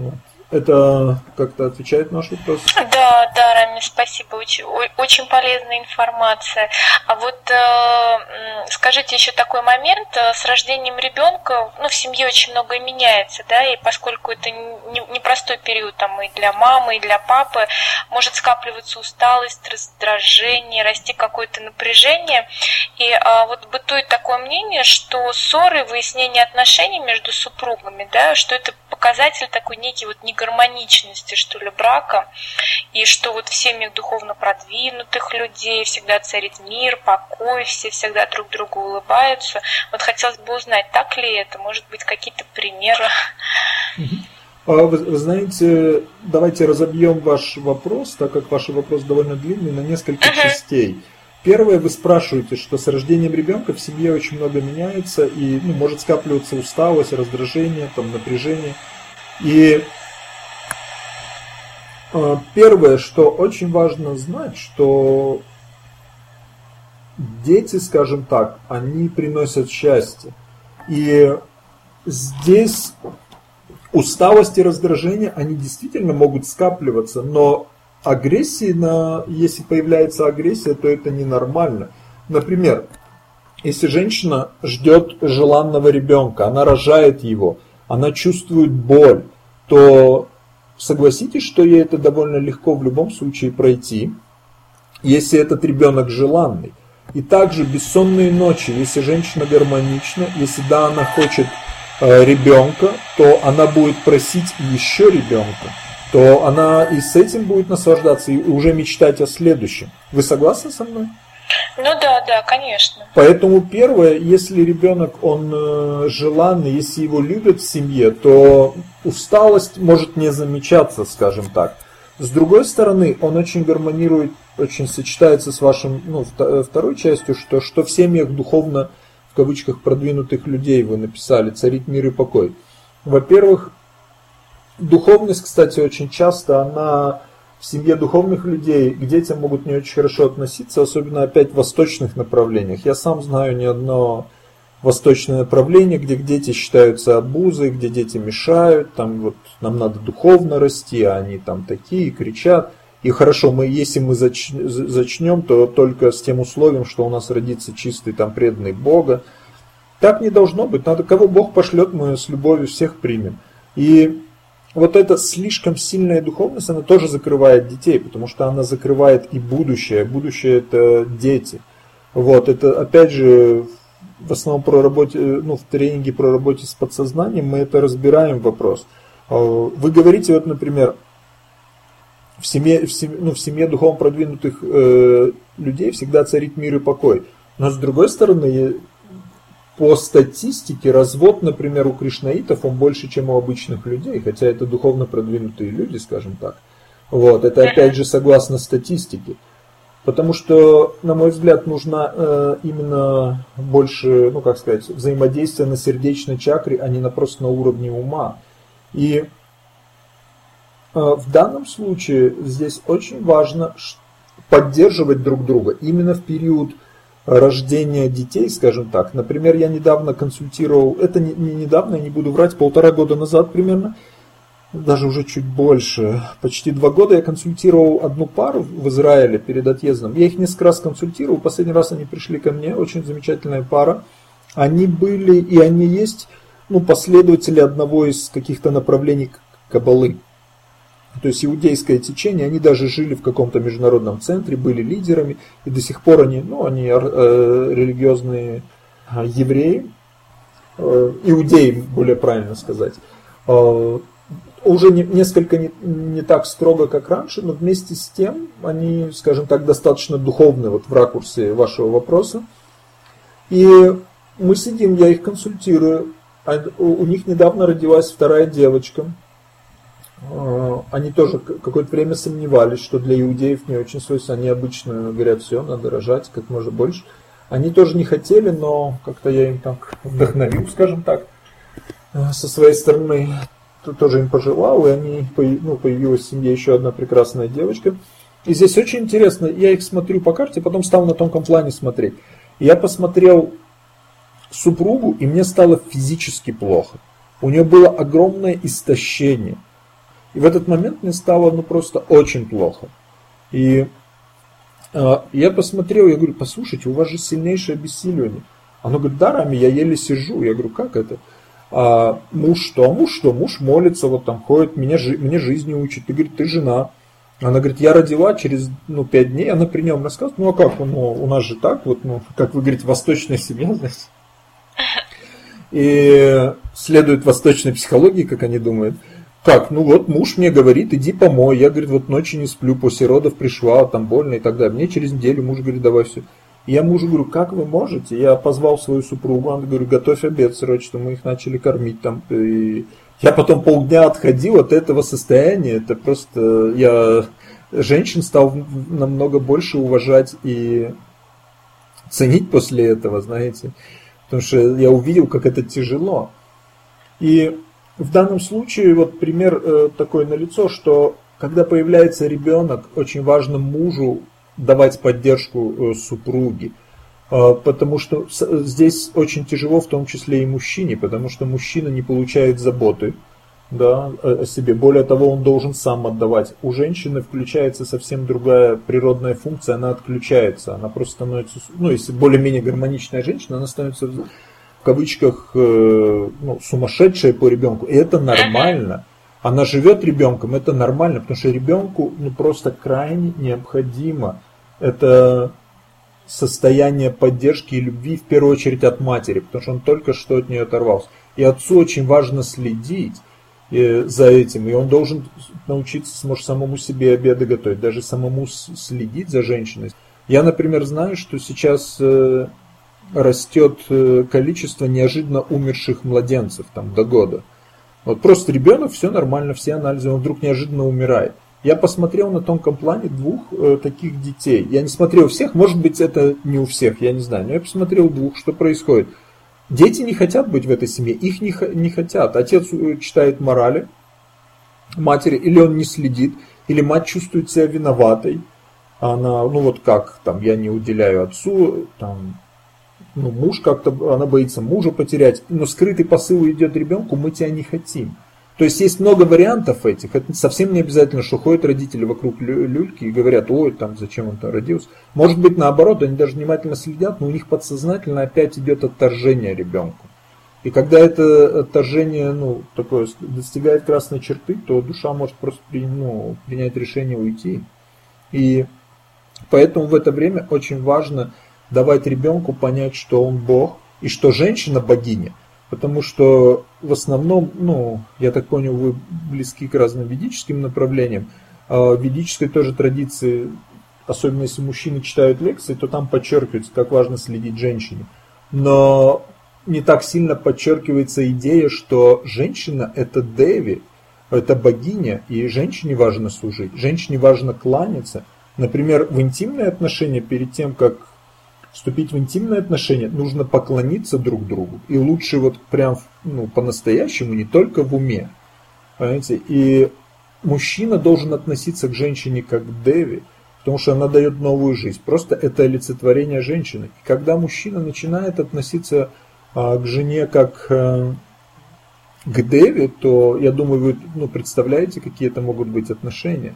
Вот. Это как-то отвечает на наш вопрос? Да, да, Рами, спасибо. Очень, очень полезная информация. А вот э, скажите еще такой момент. Э, с рождением ребенка ну, в семье очень многое меняется, да, и поскольку это непростой не период там, и для мамы, и для папы, может скапливаться усталость, раздражение, расти какое-то напряжение. И э, вот бытует такое мнение, что ссоры, выяснение отношений между супругами, да, что это показатель такой некий вот негармоничности, что ли, брака, и что вот в семьях духовно продвинутых людей всегда царит мир, покой, все всегда друг другу улыбаются. Вот хотелось бы узнать, так ли это, может быть, какие-то примеры. А вы, вы знаете, давайте разобьем ваш вопрос, так как ваш вопрос довольно длинный, на несколько uh-huh. частей. Первое, вы спрашиваете, что с рождением ребенка в семье очень много меняется, и ну, может скапливаться усталость, раздражение, там, напряжение. И первое, что очень важно знать, что дети, скажем так, они приносят счастье. И здесь усталость и раздражение, они действительно могут скапливаться, но агрессии, на, если появляется агрессия, то это ненормально. Например, если женщина ждет желанного ребенка, она рожает его, она чувствует боль, то согласитесь, что ей это довольно легко в любом случае пройти, если этот ребенок желанный. И также бессонные ночи, если женщина гармонична, если да, она хочет э, ребенка, то она будет просить еще ребенка то она и с этим будет наслаждаться и уже мечтать о следующем. Вы согласны со мной? Ну да, да, конечно. Поэтому первое, если ребенок, он э, желанный, если его любят в семье, то усталость может не замечаться, скажем так. С другой стороны, он очень гармонирует, очень сочетается с вашим, ну, второй частью, что, что в семьях духовно, в кавычках, продвинутых людей вы написали, царит мир и покой. Во-первых, Духовность, кстати, очень часто, она в семье духовных людей к детям могут не очень хорошо относиться, особенно опять в восточных направлениях. Я сам знаю ни одно восточное направление, где дети считаются обузой, где дети мешают, там вот нам надо духовно расти, а они там такие, кричат. И хорошо, мы, если мы зачнем, то только с тем условием, что у нас родится чистый там преданный Бога. Так не должно быть. Надо, кого Бог пошлет, мы с любовью всех примем. И вот эта слишком сильная духовность, она тоже закрывает детей, потому что она закрывает и будущее. Будущее это дети. Вот, это опять же в основном про работе, ну, в тренинге про работе с подсознанием мы это разбираем вопрос. А, вы говорите, вот, например, в семье, в семье, ну, в семье духовно продвинутых э, людей всегда царит мир и покой. Но с другой стороны, по статистике развод, например, у кришнаитов он больше, чем у обычных людей, хотя это духовно продвинутые люди, скажем так. Вот, это опять же согласно статистике. Потому что, на мой взгляд, нужно э, именно больше, ну как сказать, взаимодействие на сердечной чакре, а не на просто на уровне ума. И э, в данном случае здесь очень важно поддерживать друг друга именно в период рождения детей, скажем так. Например, я недавно консультировал, это не, не недавно, я не буду врать, полтора года назад примерно, даже уже чуть больше, почти два года я консультировал одну пару в Израиле перед отъездом. Я их несколько раз консультировал, последний раз они пришли ко мне, очень замечательная пара. Они были и они есть ну, последователи одного из каких-то направлений кабалы то есть иудейское течение, они даже жили в каком-то международном центре, были лидерами, и до сих пор они, ну, они э, религиозные э, евреи, э, иудеи, более правильно сказать. Э, уже не, несколько не, не так строго, как раньше, но вместе с тем они, скажем так, достаточно духовны вот в ракурсе вашего вопроса. И мы сидим, я их консультирую, а у них недавно родилась вторая девочка, а, они тоже какое-то время сомневались, что для иудеев не очень свойственно. Они обычно говорят, все, надо рожать как можно больше. Они тоже не хотели, но как-то я им так вдохновил, скажем так, э, со своей стороны. Тоже им пожелал, и они, ну, появилась в семье еще одна прекрасная девочка. И здесь очень интересно, я их смотрю по карте, потом стал на тонком плане смотреть. Я посмотрел супругу, и мне стало физически плохо. У нее было огромное истощение – И в этот момент мне стало ну просто очень плохо. И э, я посмотрел, я говорю, послушайте, у вас же сильнейшее обессиливание. Оно говорит, да, Рами, я еле сижу. Я говорю, как это? А муж что? А муж что? Муж молится, вот там ходит, меня, мне жизни учит. И говорит, ты жена. Она говорит, я родила через ну, пять дней, она при нем рассказывает, ну а как, ну, у нас же так, вот, ну, как вы говорите, восточная семья, знаете. И следует восточной психологии, как они думают. Как, ну вот муж мне говорит, иди помой. Я, говорит, вот ночью не сплю, после родов пришла, там больно и так далее. Мне через неделю муж говорит, давай все. Я мужу говорю, как вы можете? Я позвал свою супругу, она говорю, готовь обед срочно, мы их начали кормить там. И я потом полдня отходил от этого состояния, это просто, я женщин стал намного больше уважать и ценить после этого, знаете. Потому что я увидел, как это тяжело. И в данном случае вот пример э, такой налицо, что когда появляется ребенок, очень важно мужу давать поддержку э, супруге. Э, потому что здесь очень тяжело, в том числе и мужчине, потому что мужчина не получает заботы да, о себе. Более того, он должен сам отдавать. У женщины включается совсем другая природная функция, она отключается, она просто становится, ну, если более-менее гармоничная женщина, она становится в кавычках э, ну, сумасшедшая по ребенку. И это нормально. Она живет ребенком, это нормально, потому что ребенку ну, просто крайне необходимо это состояние поддержки и любви в первую очередь от матери, потому что он только что от нее оторвался. И отцу очень важно следить э, за этим, и он должен научиться, может, самому себе обеды готовить, даже самому следить за женщиной. Я, например, знаю, что сейчас э, растет э, количество неожиданно умерших младенцев там, до года. Вот просто ребенок, все нормально, все анализы, он вдруг неожиданно умирает. Я посмотрел на тонком плане двух э, таких детей. Я не смотрел всех, может быть это не у всех, я не знаю. Но я посмотрел двух, что происходит. Дети не хотят быть в этой семье, их не, не хотят. Отец э, читает морали матери, или он не следит, или мать чувствует себя виноватой. Она, ну вот как, там, я не уделяю отцу, там, ну, муж как-то, она боится мужа потерять, но скрытый посыл идет ребенку, мы тебя не хотим. То есть есть много вариантов этих. Это совсем не обязательно, что ходят родители вокруг люльки и говорят, ой, там зачем он там родился. Может быть наоборот, они даже внимательно следят, но у них подсознательно опять идет отторжение ребенку. И когда это отторжение ну, такое, достигает красной черты, то душа может просто ну, принять решение уйти. И поэтому в это время очень важно давать ребенку понять, что он Бог, и что женщина богиня. Потому что в основном, ну, я так понял, вы близки к разным ведическим направлениям. А в ведической тоже традиции, особенно если мужчины читают лекции, то там подчеркивается, как важно следить женщине. Но не так сильно подчеркивается идея, что женщина это деви, это богиня, и женщине важно служить, женщине важно кланяться. Например, в интимные отношения перед тем, как вступить в интимные отношения, нужно поклониться друг другу. И лучше вот прям ну, по-настоящему, не только в уме. Понимаете? И мужчина должен относиться к женщине как к деви, потому что она дает новую жизнь. Просто это олицетворение женщины. И когда мужчина начинает относиться а, к жене как а, к Деве, то я думаю, вы ну, представляете, какие это могут быть отношения.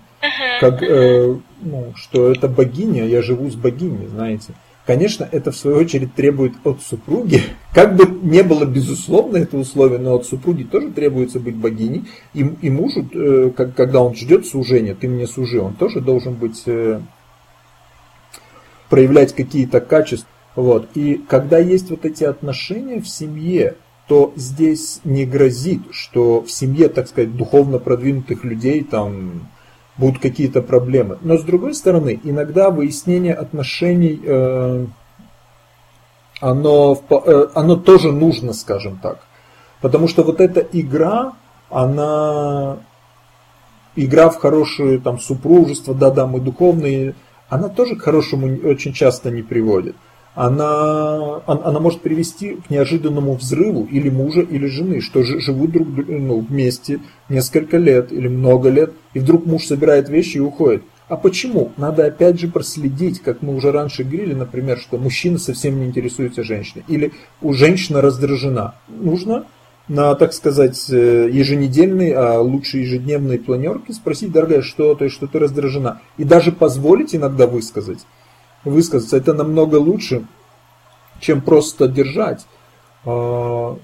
Как, э, ну, что это богиня, я живу с богиней, знаете. Конечно, это в свою очередь требует от супруги, как бы не было безусловно это условие, но от супруги тоже требуется быть богиней. И, и мужу, э, когда он ждет служения, ты мне служи, он тоже должен быть, э, проявлять какие-то качества. Вот. И когда есть вот эти отношения в семье, то здесь не грозит, что в семье, так сказать, духовно продвинутых людей там будут какие-то проблемы. Но с другой стороны, иногда выяснение отношений, э, оно, э, оно тоже нужно, скажем так. Потому что вот эта игра, она игра в хорошее там супружество, да-да, мы духовные, она тоже к хорошему очень часто не приводит она, она может привести к неожиданному взрыву или мужа, или жены, что живут друг ну, вместе несколько лет или много лет, и вдруг муж собирает вещи и уходит. А почему? Надо опять же проследить, как мы уже раньше говорили, например, что мужчина совсем не интересуется женщиной, или у женщины раздражена. Нужно на, так сказать, э, еженедельной, а лучше ежедневной планерке спросить, дорогая, что ты, что ты раздражена. И даже позволить иногда высказать. Высказаться. Это намного лучше, чем просто держать. А,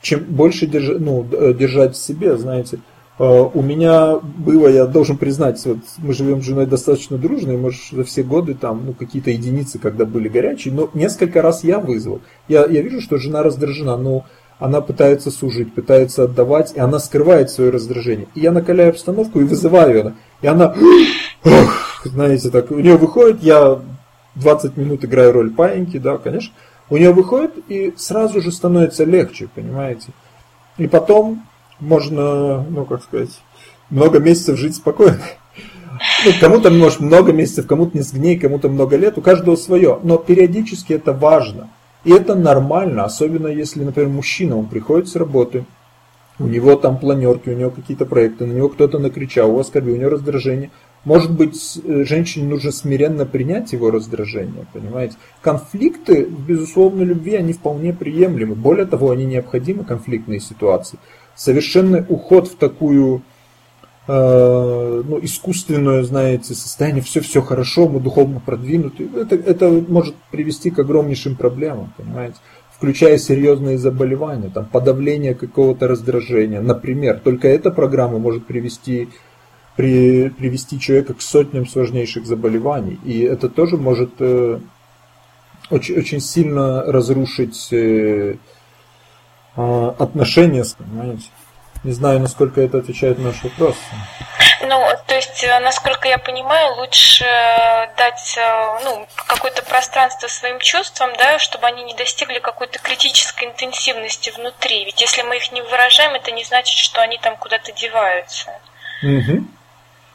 чем больше держать, ну, э, держать в себе, знаете. А, у меня было, я должен признать, вот мы живем с женой достаточно дружно, и может за все годы там ну, какие-то единицы, когда были горячие, но несколько раз я вызвал. Я, я вижу, что жена раздражена, но она пытается сужить, пытается отдавать, и она скрывает свое раздражение. И я накаляю обстановку и вызываю ее. И она, знаете, так, у нее выходит, я 20 минут играю роль паиньки, да, конечно, у нее выходит и сразу же становится легче, понимаете. И потом можно, ну, как сказать, много месяцев жить спокойно. Ну, кому-то, может, много месяцев, кому-то несколько дней, кому-то много лет, у каждого свое. Но периодически это важно. И это нормально, особенно если, например, мужчина, он приходит с работы, у него там планерки, у него какие-то проекты, на него кто-то накричал, у вас оскорбил, у него раздражение. Может быть, э, женщине нужно смиренно принять его раздражение, понимаете? Конфликты в безусловной любви, они вполне приемлемы. Более того, они необходимы, конфликтные ситуации. Совершенный уход в такую Э, ну, искусственное, знаете, состояние, все, все хорошо, мы духовно продвинуты, это, это может привести к огромнейшим проблемам, понимаете, включая серьезные заболевания, там, подавление какого-то раздражения, например, только эта программа может привести, при, привести человека к сотням сложнейших заболеваний, и это тоже может э, очень, очень сильно разрушить э, э, отношения, понимаете. Не знаю, насколько это отвечает на наш вопрос. Ну, то есть, э, насколько я понимаю, лучше э, дать ну, какое-то пространство своим чувствам, да, чтобы они не достигли какой-то критической интенсивности внутри. Ведь если мы их не выражаем, это не значит, что они там куда-то деваются. Угу.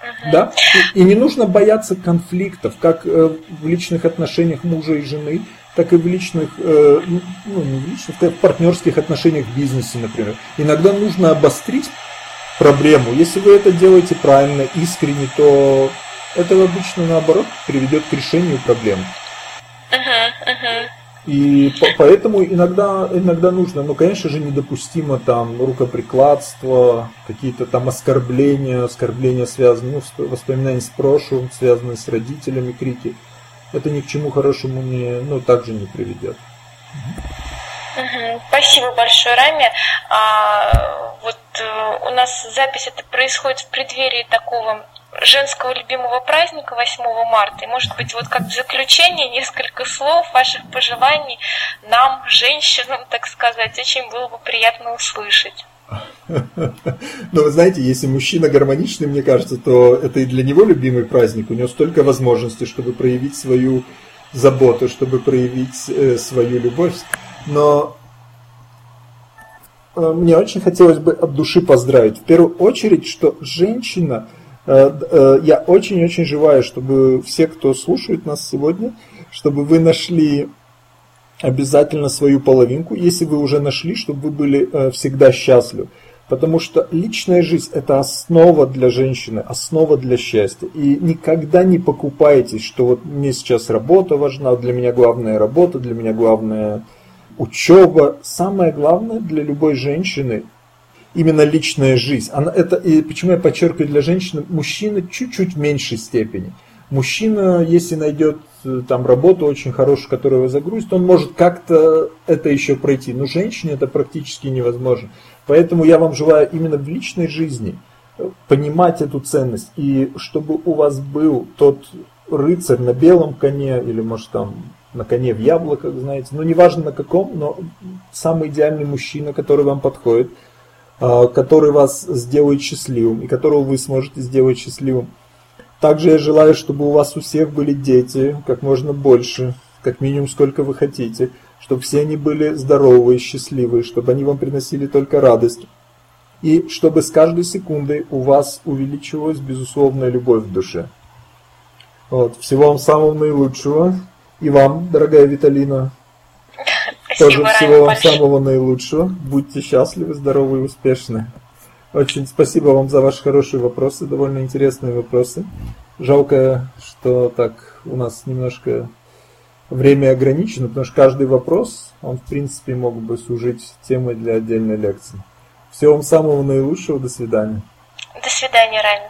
Угу. Да. И, и не нужно бояться конфликтов, как в личных отношениях мужа и жены, так и в личных, э, ну не в личных, в партнерских отношениях в бизнесе, например. Иногда нужно обострить проблему. Если вы это делаете правильно, искренне, то это обычно наоборот приведет к решению проблем. Uh-huh, uh-huh. И по- поэтому иногда, иногда нужно, ну, конечно же, недопустимо там рукоприкладство, какие-то там оскорбления, оскорбления связанные, ну, воспоминания с прошлым, связанные с родителями, крики это ни к чему хорошему не, ну, также не приведет. Спасибо большое, Рами. А, вот э, у нас запись это происходит в преддверии такого женского любимого праздника 8 марта. И, может быть, вот как в заключение несколько слов ваших пожеланий нам, женщинам, так сказать, очень было бы приятно услышать. Но вы знаете, если мужчина гармоничный, мне кажется, то это и для него любимый праздник. У него столько возможностей, чтобы проявить свою заботу, чтобы проявить э, свою любовь. Но э, мне очень хотелось бы от души поздравить. В первую очередь, что женщина, я очень-очень желаю, чтобы все, кто слушает нас сегодня, чтобы вы нашли обязательно свою половинку, если вы уже нашли, чтобы вы были э, всегда счастливы. Потому что личная жизнь – это основа для женщины, основа для счастья. И никогда не покупайтесь, что вот мне сейчас работа важна, для меня главная работа, для меня главная учеба. Самое главное для любой женщины именно личная жизнь. Она, это, и почему я подчеркиваю для женщины, мужчины чуть-чуть меньшей степени. Мужчина, если найдет э, там работу очень хорошую, которую его загрузит, он может как-то это еще пройти. Но женщине это практически невозможно. Поэтому я вам желаю именно в личной жизни понимать эту ценность. И чтобы у вас был тот рыцарь на белом коне, или может там на коне в яблоках, знаете, ну неважно на каком, но самый идеальный мужчина, который вам подходит, который вас сделает счастливым и которого вы сможете сделать счастливым. Также я желаю, чтобы у вас у всех были дети, как можно больше, как минимум сколько вы хотите, чтобы все они были здоровые, счастливые, чтобы они вам приносили только радость. И чтобы с каждой секундой у вас увеличивалась безусловная любовь в душе. Вот. Всего вам самого наилучшего. И вам, дорогая Виталина, тоже всего вам самого наилучшего. Будьте счастливы, здоровы и успешны. Очень спасибо вам за ваши хорошие вопросы, довольно интересные вопросы. Жалко, что так у нас немножко время ограничено, потому что каждый вопрос, он в принципе мог бы служить темой для отдельной лекции. Всего вам самого наилучшего, до свидания. До свидания, Рами.